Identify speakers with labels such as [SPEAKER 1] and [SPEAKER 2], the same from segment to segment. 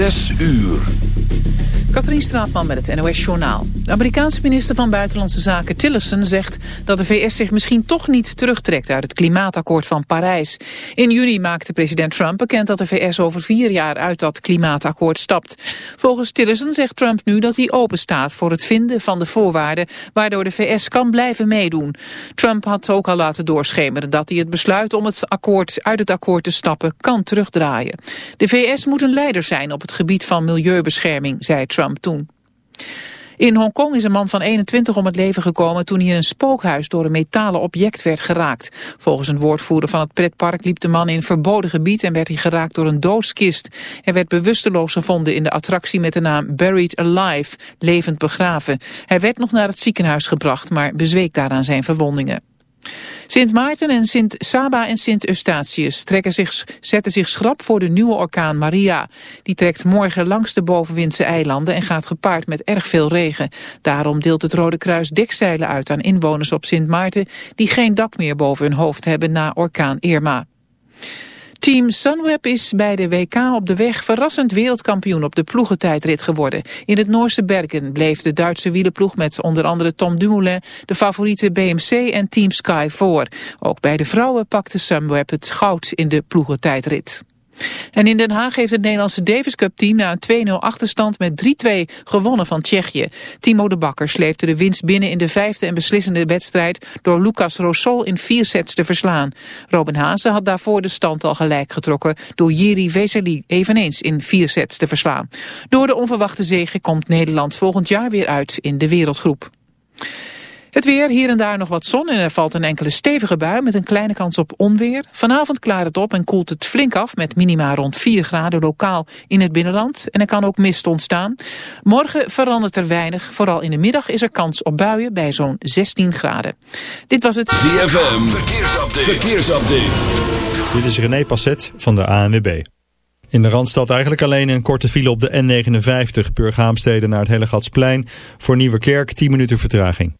[SPEAKER 1] Zes uur.
[SPEAKER 2] Katrien Straatman met het NOS-journaal. De Amerikaanse minister van Buitenlandse Zaken Tillerson zegt dat de VS zich misschien toch niet terugtrekt uit het klimaatakkoord van Parijs. In juni maakte president Trump bekend dat de VS over vier jaar uit dat klimaatakkoord stapt. Volgens Tillerson zegt Trump nu dat hij open staat voor het vinden van de voorwaarden waardoor de VS kan blijven meedoen. Trump had ook al laten doorschemeren dat hij het besluit om het akkoord uit het akkoord te stappen kan terugdraaien. De VS moet een leider zijn op het gebied van milieubescherming, zei Trump. Toen. In Hongkong is een man van 21 om het leven gekomen toen hij een spookhuis door een metalen object werd geraakt. Volgens een woordvoerder van het pretpark liep de man in verboden gebied en werd hij geraakt door een doodskist. Hij werd bewusteloos gevonden in de attractie met de naam Buried Alive, levend begraven. Hij werd nog naar het ziekenhuis gebracht, maar bezweek daaraan zijn verwondingen. Sint Maarten en Sint Saba en Sint Eustatius trekken zich, zetten zich schrap voor de nieuwe orkaan Maria. Die trekt morgen langs de bovenwindse eilanden en gaat gepaard met erg veel regen. Daarom deelt het Rode Kruis dekzeilen uit aan inwoners op Sint Maarten die geen dak meer boven hun hoofd hebben na orkaan Irma. Team Sunweb is bij de WK op de weg verrassend wereldkampioen op de ploegentijdrit geworden. In het Noorse Bergen bleef de Duitse wielenploeg met onder andere Tom Dumoulin de favoriete BMC en Team Sky voor. Ook bij de vrouwen pakte Sunweb het goud in de ploegentijdrit. En in Den Haag heeft het Nederlandse Davis Cup team na een 2-0 achterstand met 3-2 gewonnen van Tsjechië. Timo de Bakker sleepte de winst binnen in de vijfde en beslissende wedstrijd door Lucas Rosol in vier sets te verslaan. Robin Haase had daarvoor de stand al gelijk getrokken door Jiri Vesely eveneens in vier sets te verslaan. Door de onverwachte zege komt Nederland volgend jaar weer uit in de wereldgroep. Het weer, hier en daar nog wat zon en er valt een enkele stevige bui met een kleine kans op onweer. Vanavond klaart het op en koelt het flink af met minima rond 4 graden lokaal in het binnenland. En er kan ook mist ontstaan. Morgen verandert er weinig. Vooral in de middag is er kans op buien bij zo'n 16 graden. Dit was het
[SPEAKER 1] ZFM Verkeersupdate. Verkeersupdate.
[SPEAKER 3] Dit is René Passet van de ANWB. In de Randstad eigenlijk alleen een korte file op de N59, Purgaamsteden naar het Hellegatsplein. Voor Nieuwerkerk 10 minuten vertraging.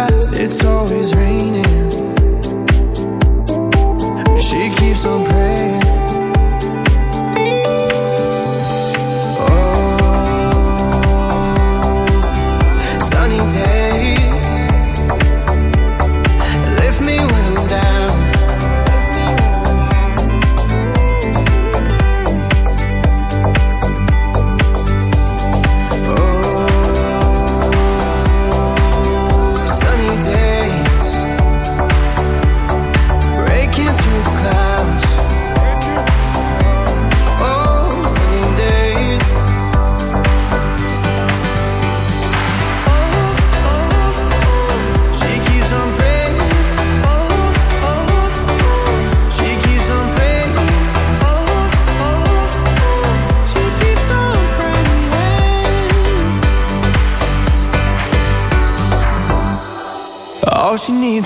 [SPEAKER 4] it's always raining. She keeps on praying.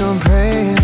[SPEAKER 4] I'm praying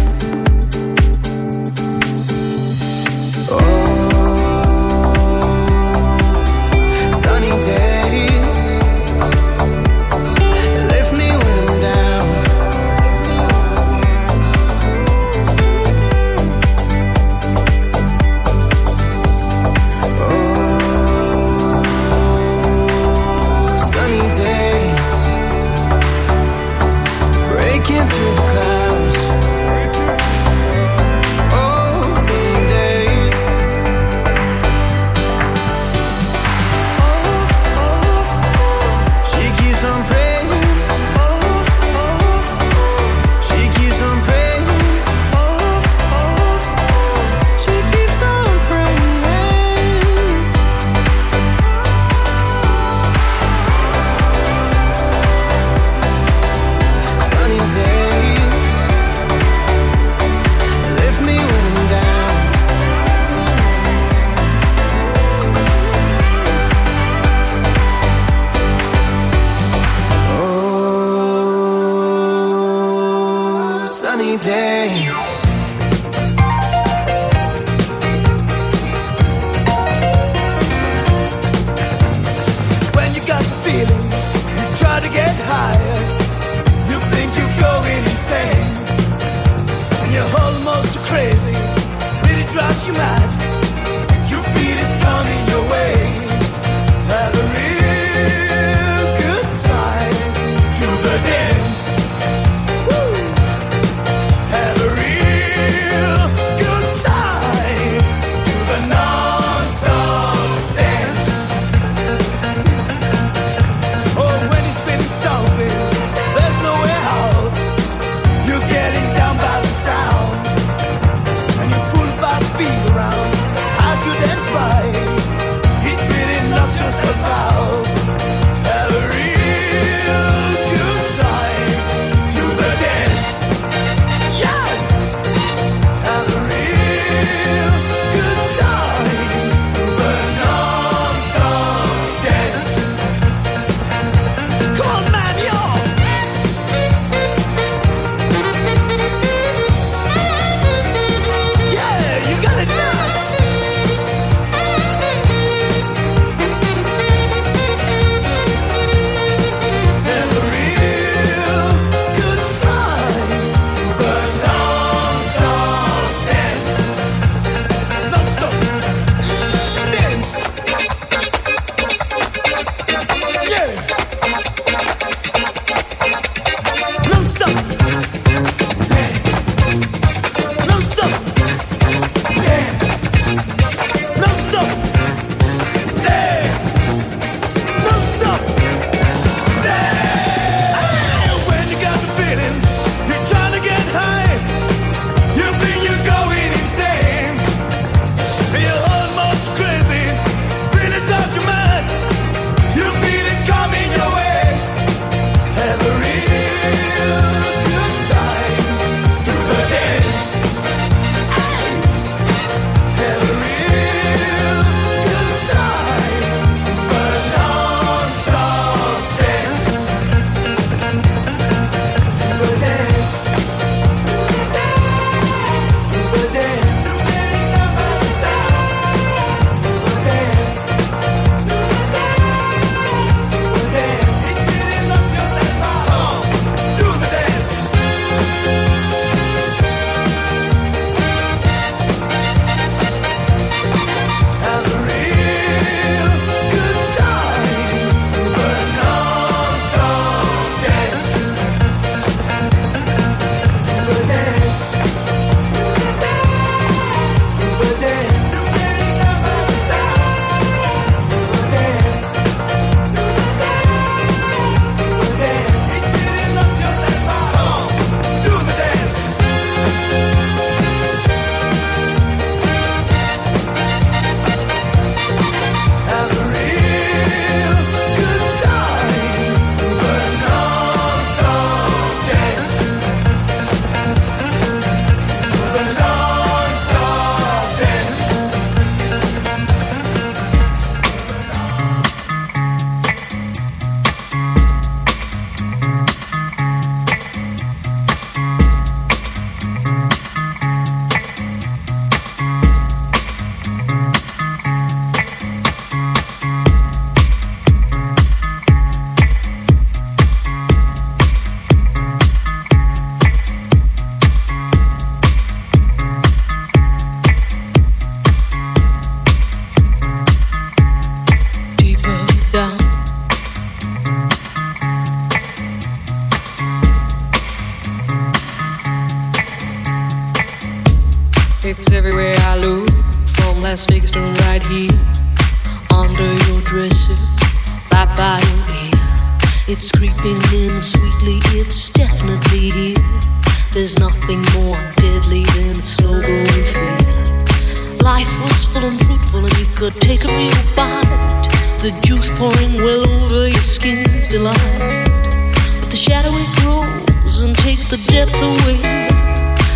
[SPEAKER 5] away,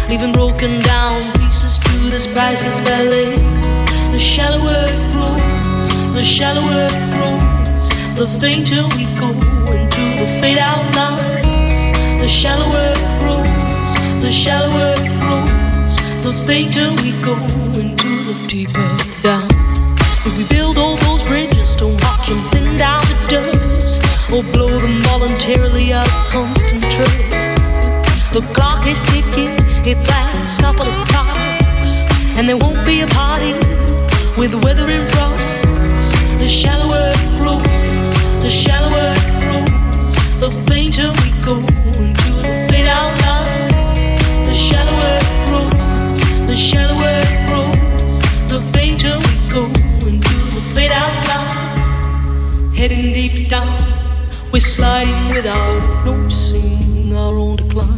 [SPEAKER 5] leaving broken down pieces to this priceless ballet. The shallower it grows, the shallower it grows, the fainter we go into the fade out line. The shallower it grows, the shallower it grows, the fainter we go into the deeper down. If we build all those bridges, don't watch them thin down to dust, or blow them voluntarily The clock is ticking, its last couple of clocks, and there won't be a party with the weather in front. The shallower it grows, the shallower it grows, the fainter we go into the fade out line. The shallower it grows, the shallower it grows, the fainter we go into the fade out line. Heading deep down, we're sliding without noticing our own decline.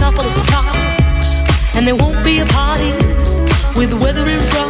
[SPEAKER 5] couple of clocks, and there won't be a party with the weather in front.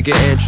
[SPEAKER 6] Love to make an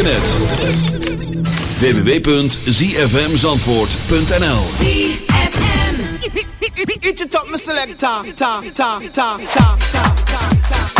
[SPEAKER 1] internet. www.zfmzandvoort.nl
[SPEAKER 7] ZFM
[SPEAKER 8] top me ta, ta, ta, ta, ta, ta, ta,
[SPEAKER 9] ta.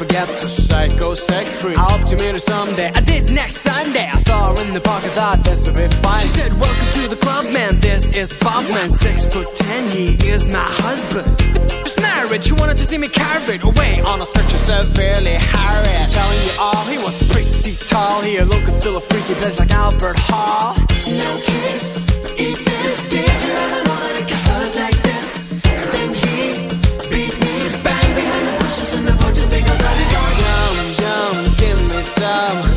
[SPEAKER 8] forget the psycho sex free. I hope to meet her someday. I did next Sunday. I saw her in the park. I thought this would be fine. She said, "Welcome to the club, man. This is Bob, man. Six foot ten. He is my husband." married.
[SPEAKER 10] She wanted to see me carried away on a stretcher severely harried. Telling you all, he was pretty tall. He looked a little freaky dressed like Albert Hall.
[SPEAKER 8] No kiss, eat this,
[SPEAKER 10] did you ever Amsterdam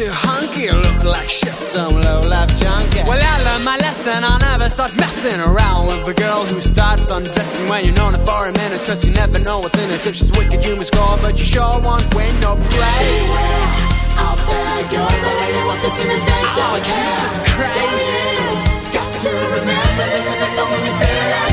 [SPEAKER 10] too hunky. Look like shit, some low-life junkie. Well, I learned my lesson. I'll never start messing around with a girl who starts undressing when you're known her for a minute. Cause you never know what's in it. If she's wicked, you must call, but you sure won't win no praise.
[SPEAKER 8] Out there girls, I really want this in.
[SPEAKER 10] Oh, Jesus Christ.
[SPEAKER 8] So, got to remember this, and it's the only thing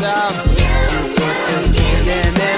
[SPEAKER 10] myself. You, you, you,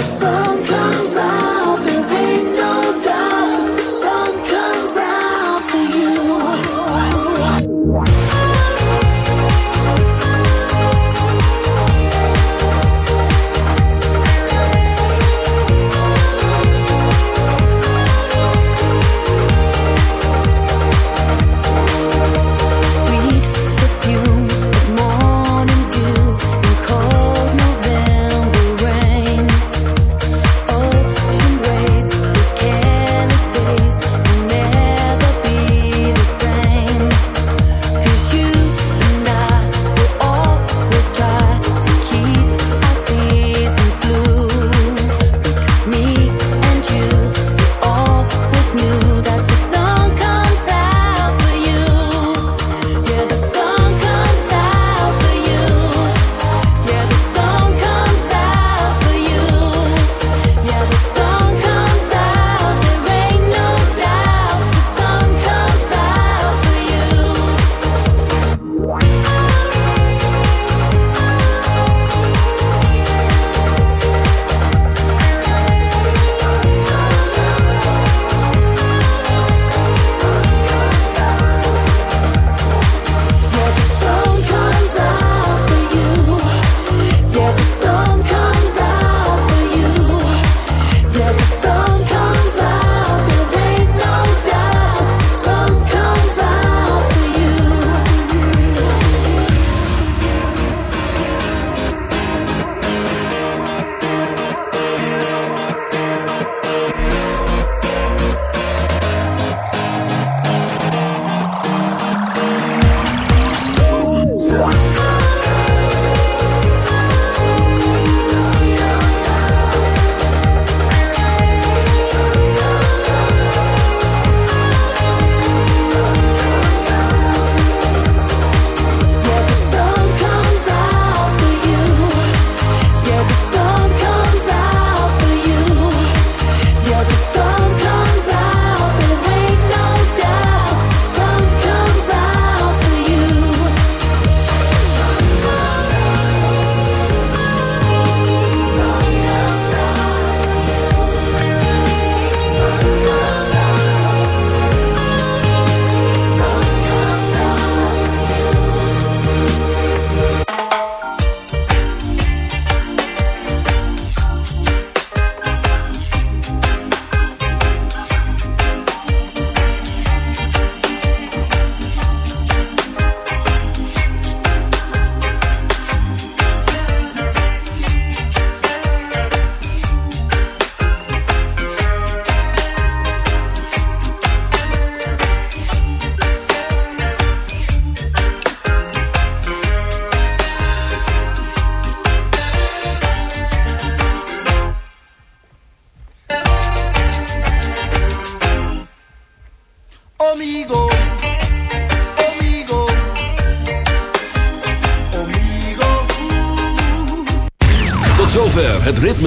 [SPEAKER 11] the
[SPEAKER 12] sun comes out the
[SPEAKER 4] window